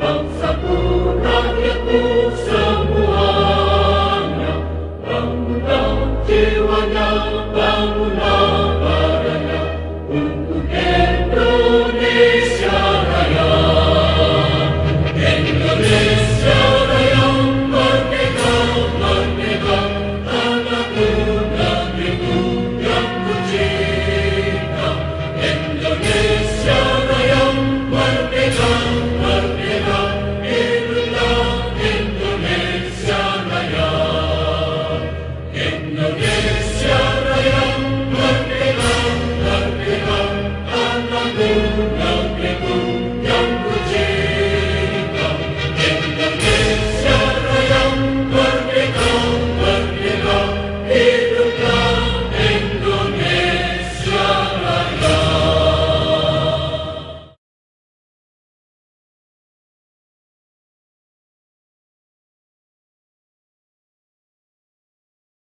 Bangsaku, rakyatku, No.